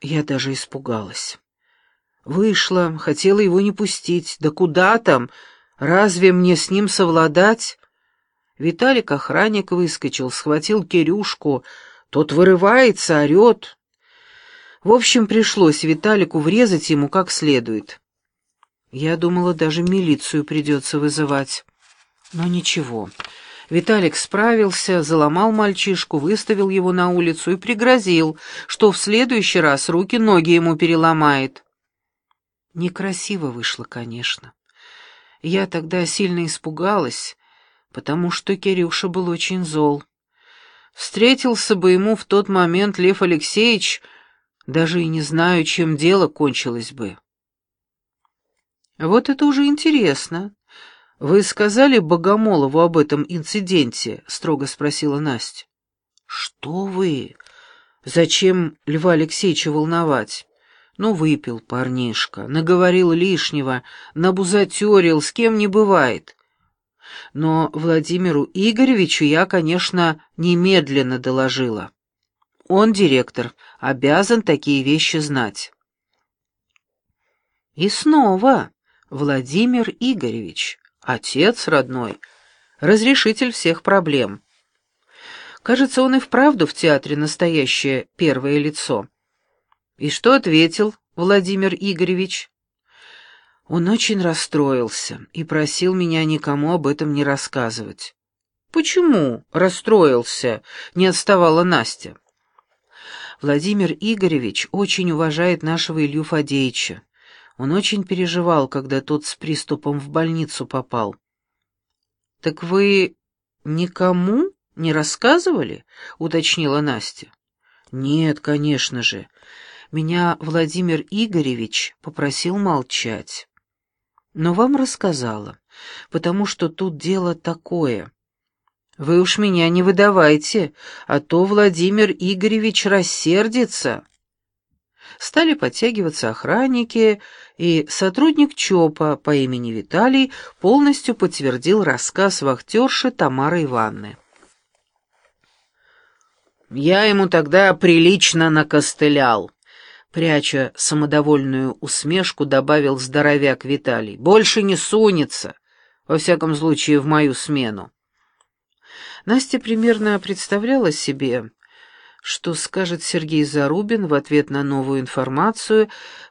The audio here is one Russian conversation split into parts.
Я даже испугалась. Вышла, хотела его не пустить. Да куда там? Разве мне с ним совладать? Виталик охранник выскочил, схватил Кирюшку. Тот вырывается, орет. В общем, пришлось Виталику врезать ему как следует. Я думала, даже милицию придется вызывать. Но ничего. Виталик справился, заломал мальчишку, выставил его на улицу и пригрозил, что в следующий раз руки-ноги ему переломает. Некрасиво вышло, конечно. Я тогда сильно испугалась, потому что Кирюша был очень зол. Встретился бы ему в тот момент Лев Алексеевич, даже и не знаю, чем дело кончилось бы. Вот это уже интересно. «Вы сказали Богомолову об этом инциденте?» — строго спросила Настя. «Что вы? Зачем Льва Алексеевича волновать? Ну, выпил парнишка, наговорил лишнего, набузатерил, с кем не бывает. Но Владимиру Игоревичу я, конечно, немедленно доложила. Он, директор, обязан такие вещи знать». И снова Владимир Игоревич. Отец родной, разрешитель всех проблем. Кажется, он и вправду в театре настоящее первое лицо. И что ответил Владимир Игоревич? Он очень расстроился и просил меня никому об этом не рассказывать. «Почему расстроился?» — не отставала Настя. Владимир Игоревич очень уважает нашего Илью Фадеевича. Он очень переживал, когда тот с приступом в больницу попал. «Так вы никому не рассказывали?» — уточнила Настя. «Нет, конечно же. Меня Владимир Игоревич попросил молчать. Но вам рассказала, потому что тут дело такое. Вы уж меня не выдавайте, а то Владимир Игоревич рассердится». Стали подтягиваться охранники, и сотрудник ЧОПа по имени Виталий полностью подтвердил рассказ вахтерши Тамары Ивановны. «Я ему тогда прилично накостылял», — пряча самодовольную усмешку, добавил здоровяк Виталий. «Больше не сунется, во всяком случае, в мою смену». Настя примерно представляла себе, что скажет Сергей Зарубин в ответ на новую информацию,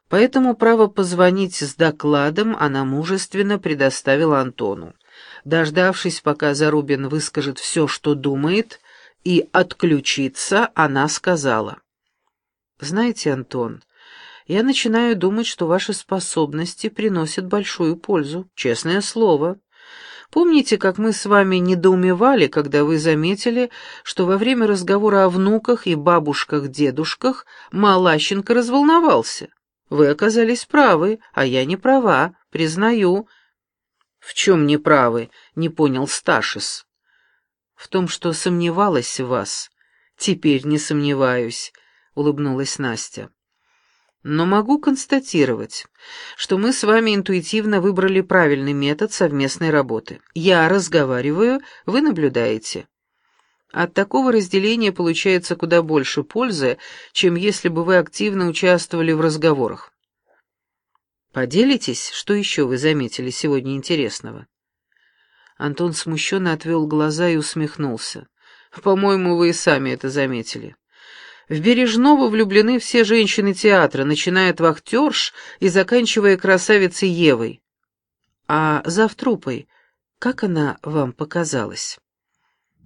поэтому право позвонить с докладом она мужественно предоставила Антону. Дождавшись, пока Зарубин выскажет все, что думает, и отключиться, она сказала. «Знаете, Антон, я начинаю думать, что ваши способности приносят большую пользу, честное слово». Помните, как мы с вами недоумевали, когда вы заметили, что во время разговора о внуках и бабушках-дедушках Малащенко разволновался? Вы оказались правы, а я не права, признаю. В чем не правы, не понял Сташис. В том, что сомневалась в вас. Теперь не сомневаюсь, улыбнулась Настя. Но могу констатировать, что мы с вами интуитивно выбрали правильный метод совместной работы. Я разговариваю, вы наблюдаете. От такого разделения получается куда больше пользы, чем если бы вы активно участвовали в разговорах. Поделитесь, что еще вы заметили сегодня интересного? Антон смущенно отвел глаза и усмехнулся. По-моему, вы и сами это заметили. В Бережного влюблены все женщины театра, начиная от вахтерш и заканчивая красавицей Евой. А завтрупой, как она вам показалась?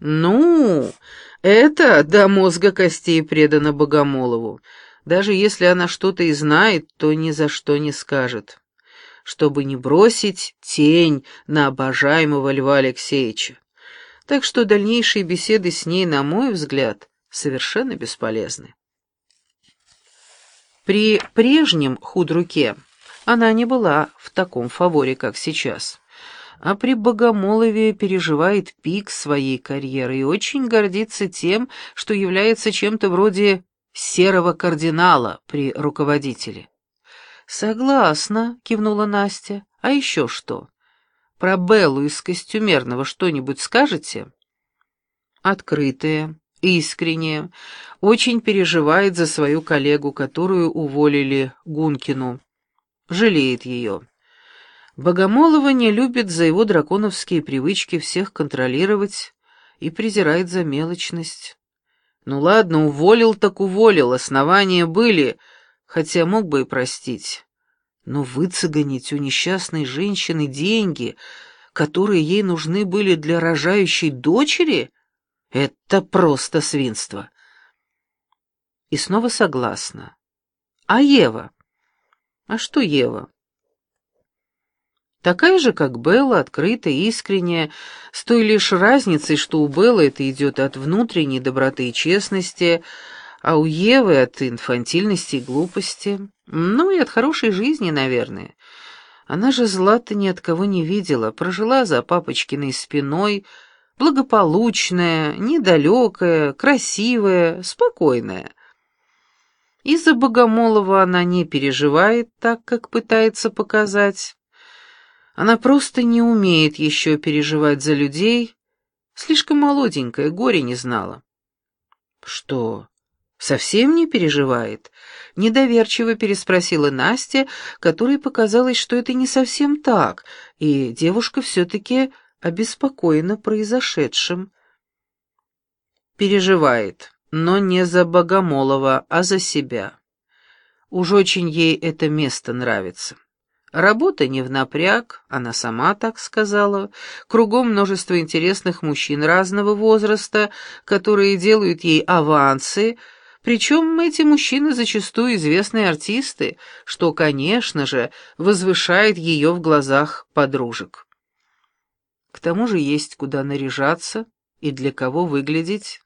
Ну, это до мозга костей предано Богомолову. Даже если она что-то и знает, то ни за что не скажет. Чтобы не бросить тень на обожаемого Льва Алексеевича. Так что дальнейшие беседы с ней, на мой взгляд, совершенно бесполезны. При прежнем худруке она не была в таком фаворе, как сейчас, а при Богомолове переживает пик своей карьеры и очень гордится тем, что является чем-то вроде серого кардинала при руководителе. «Согласна», — кивнула Настя. «А еще что? Про Беллу из костюмерного что-нибудь скажете?» «Открытая, искренне, очень переживает за свою коллегу, которую уволили Гункину. Жалеет ее. Богомолова не любит за его драконовские привычки всех контролировать и презирает за мелочность. Ну ладно, уволил так уволил, основания были, хотя мог бы и простить. Но выцеганить у несчастной женщины деньги, которые ей нужны были для рожающей дочери, это просто свинство. И снова согласна. А Ева? А что Ева? Такая же, как Белла, открытая, искренняя, с той лишь разницей, что у Беллы это идет от внутренней доброты и честности, а у Евы от инфантильности и глупости, ну и от хорошей жизни, наверное. Она же зла-то ни от кого не видела, прожила за папочкиной спиной, благополучная, недалекая, красивая, спокойная. Из-за Богомолова она не переживает так, как пытается показать. Она просто не умеет еще переживать за людей, слишком молоденькая, горе не знала. Что, совсем не переживает? Недоверчиво переспросила Настя, которой показалось, что это не совсем так, и девушка все-таки обеспокоена произошедшим. Переживает, но не за Богомолова, а за себя. Уж очень ей это место нравится. Работа не в напряг, она сама так сказала. Кругом множество интересных мужчин разного возраста, которые делают ей авансы, причем эти мужчины зачастую известные артисты, что, конечно же, возвышает ее в глазах подружек. К тому же есть куда наряжаться и для кого выглядеть.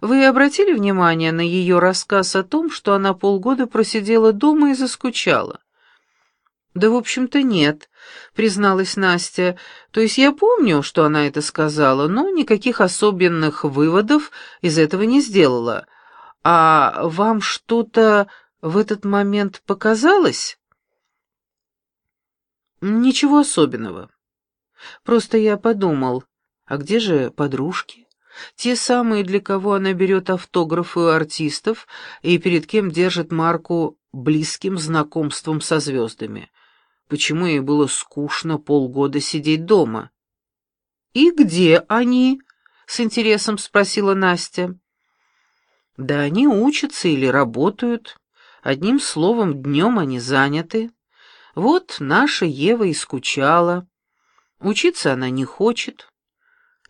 Вы обратили внимание на ее рассказ о том, что она полгода просидела дома и заскучала? «Да, в общем-то, нет», — призналась Настя. «То есть я помню, что она это сказала, но никаких особенных выводов из этого не сделала. А вам что-то в этот момент показалось?» «Ничего особенного. Просто я подумал, а где же подружки? Те самые, для кого она берет автографы у артистов и перед кем держит марку близким знакомством со звездами» почему ей было скучно полгода сидеть дома. «И где они?» — с интересом спросила Настя. «Да они учатся или работают. Одним словом, днем они заняты. Вот наша Ева и скучала. Учиться она не хочет.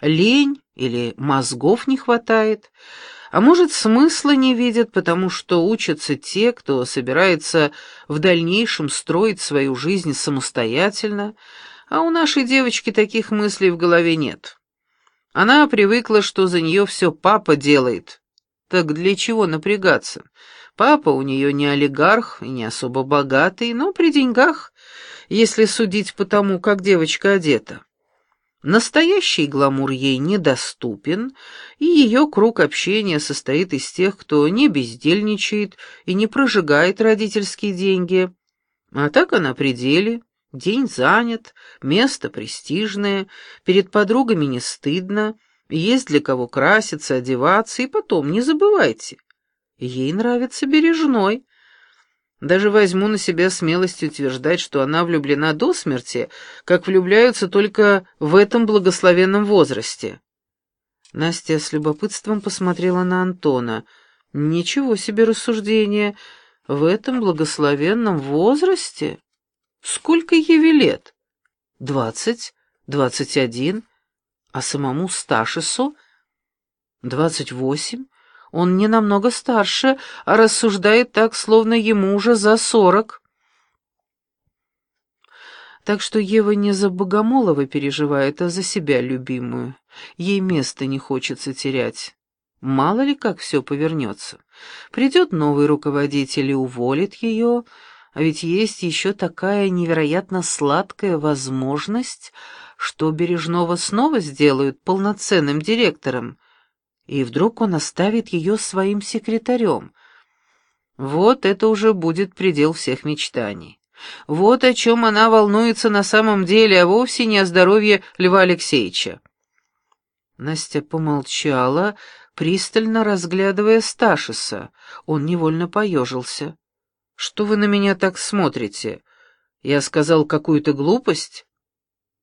Лень или мозгов не хватает. А может, смысла не видят, потому что учатся те, кто собирается в дальнейшем строить свою жизнь самостоятельно, а у нашей девочки таких мыслей в голове нет. Она привыкла, что за нее все папа делает. Так для чего напрягаться? Папа у нее не олигарх и не особо богатый, но при деньгах, если судить по тому, как девочка одета. Настоящий гламур ей недоступен, и ее круг общения состоит из тех, кто не бездельничает и не прожигает родительские деньги. А так она при деле, день занят, место престижное, перед подругами не стыдно, есть для кого краситься, одеваться, и потом, не забывайте, ей нравится бережной. Даже возьму на себя смелость утверждать, что она влюблена до смерти, как влюбляются только в этом благословенном возрасте. Настя с любопытством посмотрела на Антона. Ничего себе рассуждение. В этом благословенном возрасте? Сколько ей лет? Двадцать? Двадцать один? А самому Сташису? Двадцать восемь? Он не намного старше, а рассуждает так, словно ему уже за сорок. Так что Ева не за Богомолова переживает, а за себя любимую. Ей места не хочется терять. Мало ли как все повернется. Придет новый руководитель и уволит ее, а ведь есть еще такая невероятно сладкая возможность, что Бережного снова сделают полноценным директором — и вдруг он оставит ее своим секретарем. Вот это уже будет предел всех мечтаний. Вот о чем она волнуется на самом деле, а вовсе не о здоровье Льва Алексеевича. Настя помолчала, пристально разглядывая Сташиса. Он невольно поежился. «Что вы на меня так смотрите? Я сказал какую-то глупость?»